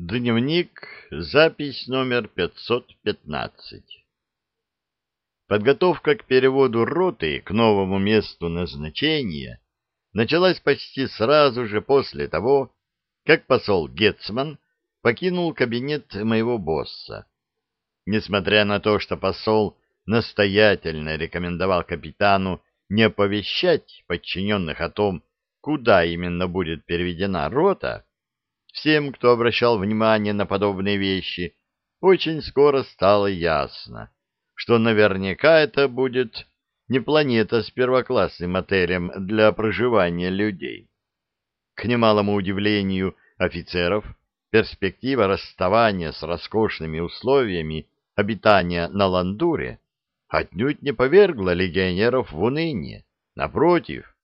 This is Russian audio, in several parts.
Дневник, запись номер 515. Подготовка к переводу роты к новому месту назначения началась почти сразу же после того, как посол Гетцман покинул кабинет моего босса. Несмотря на то, что посол настоятельно рекомендовал капитану не оповещать подчиненных о том, куда именно будет переведена рота, Всем, кто обращал внимание на подобные вещи, очень скоро стало ясно, что наверняка это будет не планета с первоклассным отелем для проживания людей. К немалому удивлению офицеров, перспектива расставания с роскошными условиями обитания на Ландуре отнюдь не повергла легионеров в уныние. Напротив,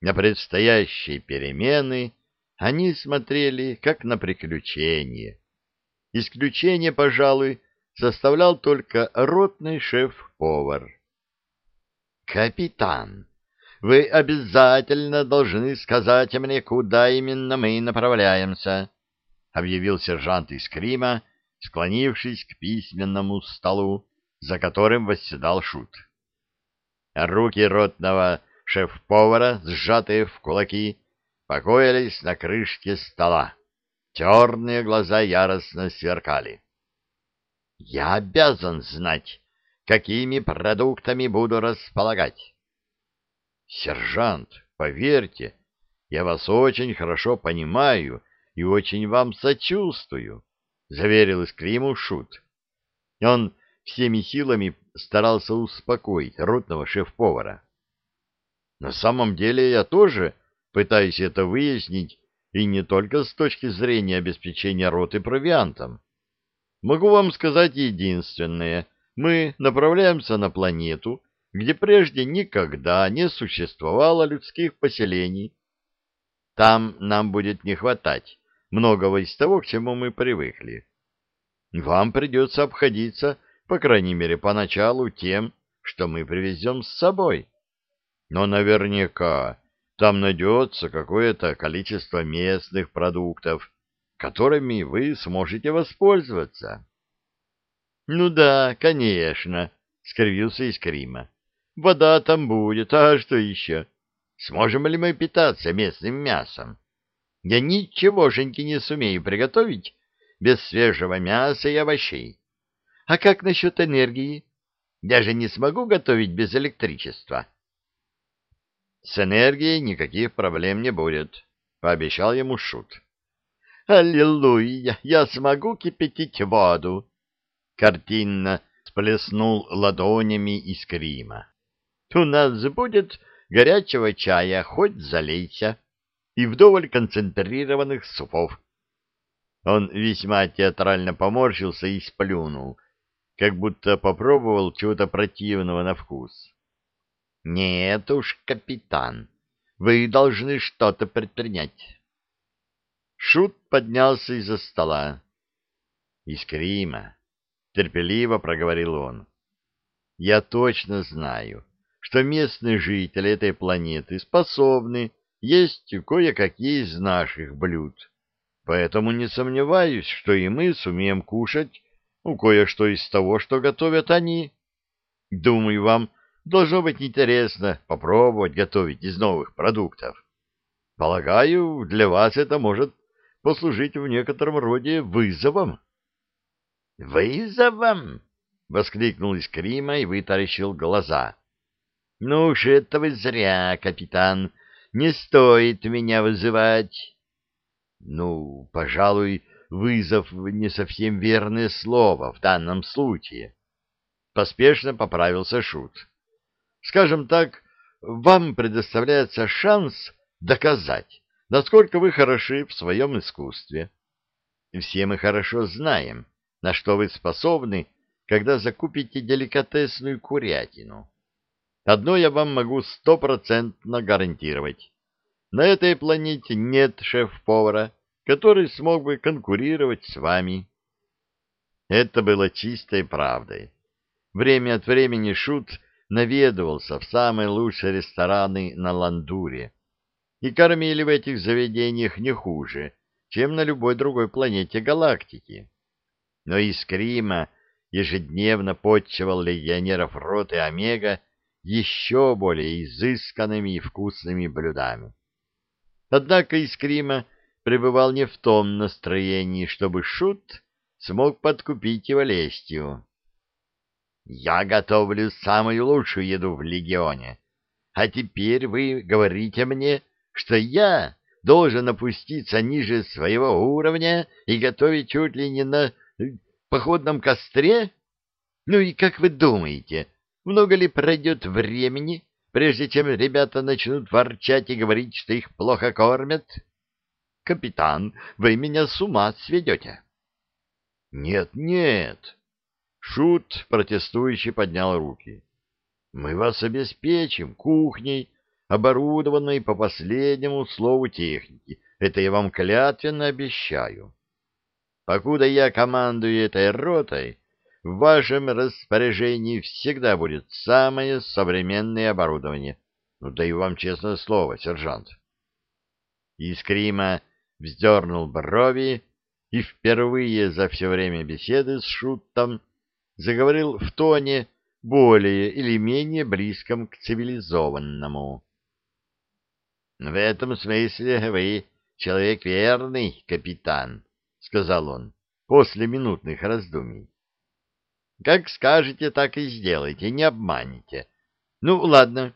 на предстоящие перемены – они смотрели как на приключение. Исключение, пожалуй, составлял только ротный шеф-повар. «Капитан, вы обязательно должны сказать мне, куда именно мы направляемся», — объявил сержант из Крима, склонившись к письменному столу, за которым восседал Шут. Руки ротного шеф-повара, сжатые в кулаки, покоились на крышке стола. Черные глаза яростно сверкали. «Я обязан знать, какими продуктами буду располагать». «Сержант, поверьте, я вас очень хорошо понимаю и очень вам сочувствую», — заверил Искриму Шут. Он всеми силами старался успокоить ротного шеф-повара. «На самом деле я тоже пытаясь это выяснить, и не только с точки зрения обеспечения роты провиантом. Могу вам сказать единственное. Мы направляемся на планету, где прежде никогда не существовало людских поселений. Там нам будет не хватать многого из того, к чему мы привыкли. Вам придется обходиться, по крайней мере, поначалу тем, что мы привезем с собой. Но наверняка там найдется какое-то количество местных продуктов, которыми вы сможете воспользоваться. — Ну да, конечно, — скривился Искрима. — Вода там будет, а что еще? Сможем ли мы питаться местным мясом? Я ничегошеньки не сумею приготовить без свежего мяса и овощей. А как насчет энергии? Я же не смогу готовить без электричества. — с энергией никаких проблем не будет, — пообещал ему Шут. — Аллилуйя! Я смогу кипятить воду! — картинно сплеснул ладонями из Крима. — У нас будет горячего чая, хоть залейся, и вдоволь концентрированных супов. Он весьма театрально поморщился и сплюнул, как будто попробовал чего-то противного на вкус. Нет уж, капитан, вы должны что-то предпринять. Шут поднялся из-за стола. Искрима, терпеливо проговорил он. Я точно знаю, что местные жители этой планеты способны есть кое-какие из наших блюд. Поэтому не сомневаюсь, что и мы сумеем кушать ну, кое-что из того, что готовят они. Думаю, вам Должно быть интересно попробовать готовить из новых продуктов. Полагаю, для вас это может послужить в некотором роде вызовом. «Вызовом?» — воскликнул Искрима и вытаращил глаза. «Ну уж это вы зря, капитан. Не стоит меня вызывать». «Ну, пожалуй, вызов — не совсем верное слово в данном случае». Поспешно поправился Шут. Скажем так, вам предоставляется шанс доказать, насколько вы хороши в своем искусстве. Все мы хорошо знаем, на что вы способны, когда закупите деликатесную курятину. Одно я вам могу стопроцентно гарантировать. На этой планете нет шеф-повара, который смог бы конкурировать с вами. Это было чистой правдой. Время от времени Шут наведывался в самые лучшие рестораны на Ландуре. И кормили в этих заведениях не хуже, чем на любой другой планете галактики. Но Искрима ежедневно подчевал легионеров роты Омега еще более изысканными и вкусными блюдами. Однако Искрима пребывал не в том настроении, чтобы Шут смог подкупить его лестью. «Я готовлю самую лучшую еду в Легионе, а теперь вы говорите мне, что я должен опуститься ниже своего уровня и готовить чуть ли не на э, походном костре? Ну и как вы думаете, много ли пройдет времени, прежде чем ребята начнут ворчать и говорить, что их плохо кормят? Капитан, вы меня с ума сведете. Нет, нет. Шут протестующий поднял руки. Мы вас обеспечим кухней, оборудованной по последнему слову техники. Это я вам клятвенно обещаю. Покуда я командую этой ротой, в вашем распоряжении всегда будет самое современное оборудование. Ну, даю вам честное слово, сержант. Искрима вздернул брови и впервые за все время беседы с Шутом заговорил в тоне более или менее близком к цивилизованному. — В этом смысле вы человек верный, капитан, — сказал он после минутных раздумий. — Как скажете, так и сделайте, не обманите. Ну, ладно,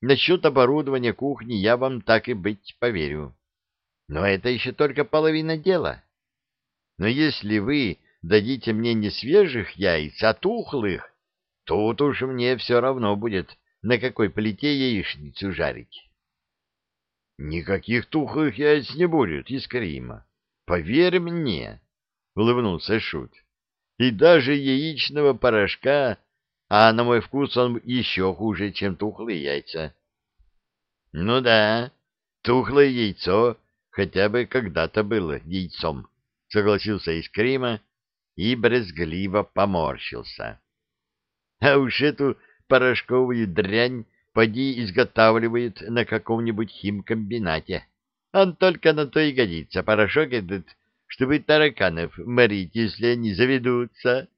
насчет оборудования кухни я вам так и быть поверю. Но это еще только половина дела. Но если вы дадите мне не свежих яиц, а тухлых, тут уж мне все равно будет, на какой плите яичницу жарить. — Никаких тухлых яиц не будет, Искрима. Поверь мне, — улыбнулся Шут. — И даже яичного порошка, а на мой вкус он еще хуже, чем тухлые яйца. — Ну да, тухлое яйцо хотя бы когда-то было яйцом, — согласился Искрима и брезгливо поморщился. — А уж эту порошковую дрянь поди изготавливают на каком-нибудь химкомбинате. Он только на то и годится, порошок этот, чтобы тараканов морить, если они заведутся.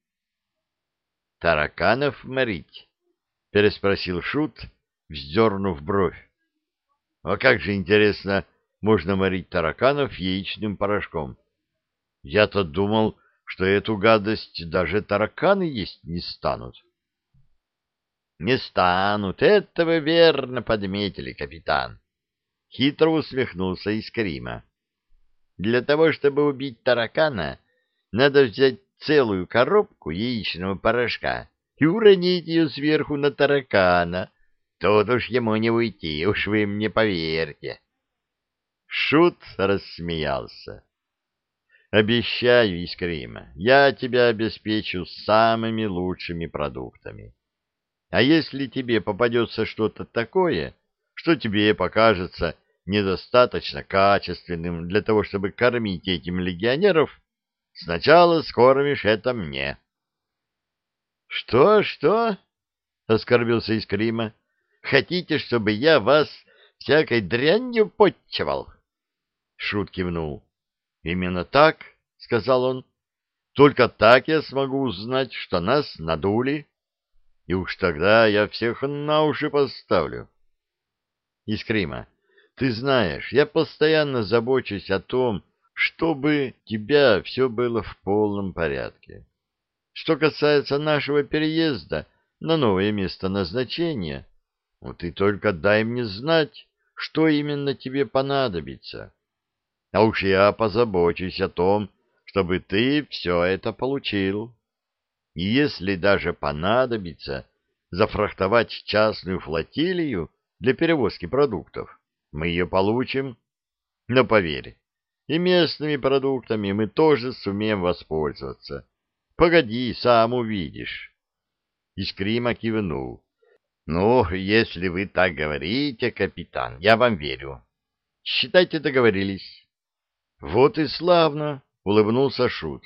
— Тараканов морить? — переспросил Шут, вздернув бровь. — А как же, интересно, можно морить тараканов яичным порошком? Я-то думал, что эту гадость даже тараканы есть не станут. — не станут, этого верно подметили, капитан. Хитро усмехнулся Искрима. Для того, чтобы убить таракана, надо взять целую коробку яичного порошка и уронить ее сверху на таракана. Тут уж ему не уйти, уж вы мне поверьте. Шут рассмеялся. Обещаю, Искрима, я тебя обеспечу самыми лучшими продуктами. А если тебе попадется что-то такое, что тебе покажется недостаточно качественным для того, чтобы кормить этим легионеров, сначала скормишь это мне. — Что, что? — оскорбился Искрима. — Хотите, чтобы я вас всякой дрянью подчевал? Шут кивнул. — Именно так, — сказал он. — Только так я смогу узнать, что нас надули. — и уж тогда я всех на уши поставлю. Искрима, ты знаешь, я постоянно забочусь о том, чтобы тебя все было в полном порядке. Что касается нашего переезда на новое место назначения, ну, ты только дай мне знать, что именно тебе понадобится. А уж я позабочусь о том, чтобы ты все это получил. И если даже понадобится зафрахтовать частную флотилию для перевозки продуктов, мы ее получим. Но поверь, и местными продуктами мы тоже сумеем воспользоваться. Погоди, сам увидишь. Искрима кивнул. Ну, если вы так говорите, капитан, я вам верю. Считайте, договорились. Вот и славно, улыбнулся Шут.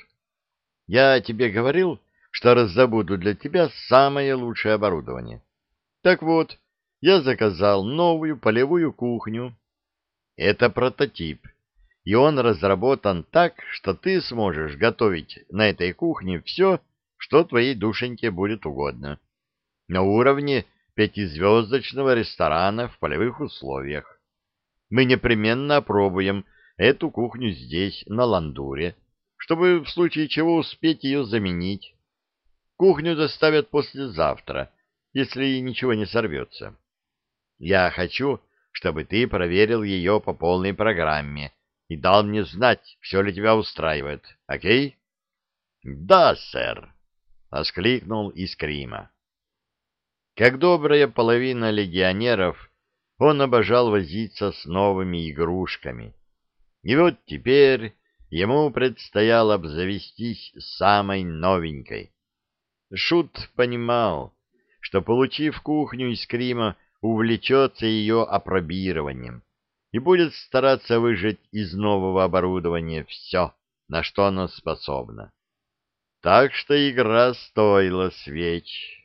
Я тебе говорил, что раздобуду для тебя самое лучшее оборудование. Так вот, я заказал новую полевую кухню. Это прототип, и он разработан так, что ты сможешь готовить на этой кухне все, что твоей душеньке будет угодно. На уровне пятизвездочного ресторана в полевых условиях. Мы непременно опробуем эту кухню здесь, на Ландуре, чтобы в случае чего успеть ее заменить. Кухню доставят послезавтра, если ничего не сорвется. Я хочу, чтобы ты проверил ее по полной программе и дал мне знать, все ли тебя устраивает. Окей? — Да, сэр, — воскликнул Искрима. Как добрая половина легионеров, он обожал возиться с новыми игрушками. И вот теперь ему предстояло обзавестись самой новенькой. Шут понимал, что, получив кухню из Крима, увлечется ее опробированием и будет стараться выжать из нового оборудования все, на что оно способно. Так что игра стоила свеч.